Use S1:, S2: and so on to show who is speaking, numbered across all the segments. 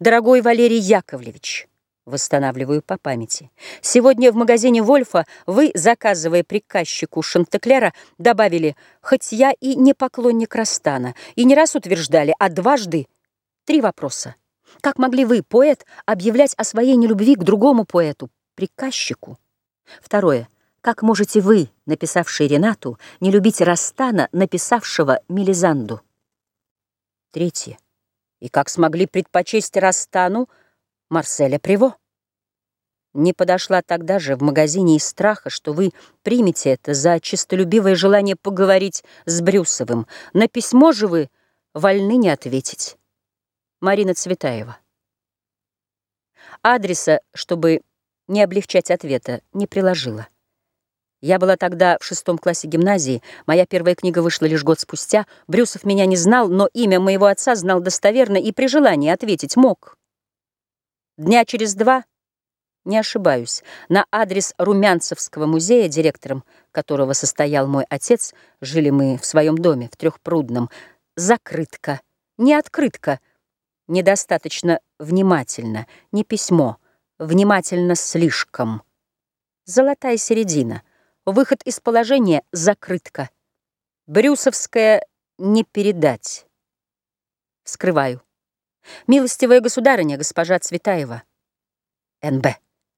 S1: Дорогой Валерий Яковлевич, восстанавливаю по памяти. Сегодня в магазине Вольфа вы, заказывая приказчику Шантеклера, добавили «Хоть я и не поклонник Растана», и не раз утверждали, а дважды три вопроса. Как могли вы, поэт, объявлять о своей нелюбви к другому поэту, приказчику? Второе. Как можете вы, написавший Ренату, не любить Растана, написавшего Мелизанду? Третье. И как смогли предпочесть Растану Марселя Приво? Не подошла тогда же в магазине из страха, что вы примете это за честолюбивое желание поговорить с Брюсовым. На письмо же вы вольны не ответить. Марина Цветаева. Адреса, чтобы не облегчать ответа, не приложила. Я была тогда в шестом классе гимназии, моя первая книга вышла лишь год спустя. Брюсов меня не знал, но имя моего отца знал достоверно и при желании ответить мог. Дня через два, не ошибаюсь, на адрес Румянцевского музея, директором которого состоял мой отец, жили мы в своем доме, в Трехпрудном, закрытка, не открытка, недостаточно внимательно, не письмо, внимательно слишком. Золотая середина — Выход из положения — закрытка. Брюсовская не передать. Скрываю. Милостивая государыня, госпожа Цветаева. НБ.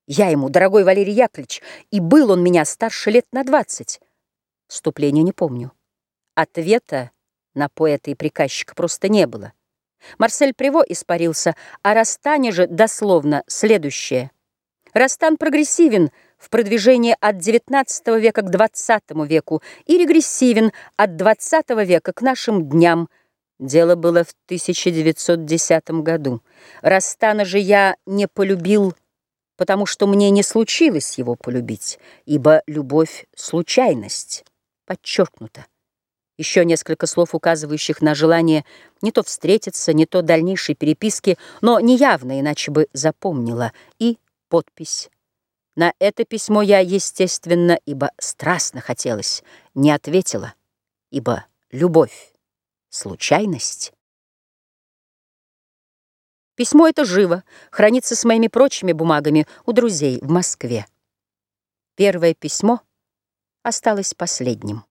S1: Я ему, дорогой Валерий Яковлевич, и был он меня старше лет на двадцать. Вступления не помню. Ответа на поэта и приказчика просто не было. Марсель Приво испарился, а Растане же дословно следующее. Растан прогрессивен — в продвижении от XIX века к XX веку и регрессивен от XX века к нашим дням. Дело было в 1910 году. Растана же я не полюбил, потому что мне не случилось его полюбить, ибо любовь — случайность, подчеркнуто. Еще несколько слов, указывающих на желание не то встретиться, не то дальнейшей переписки, но неявно, иначе бы запомнила, и подпись на это письмо я, естественно, ибо страстно хотелось, не ответила, ибо любовь — случайность. Письмо это живо, хранится с моими прочими бумагами у друзей в Москве. Первое письмо осталось последним.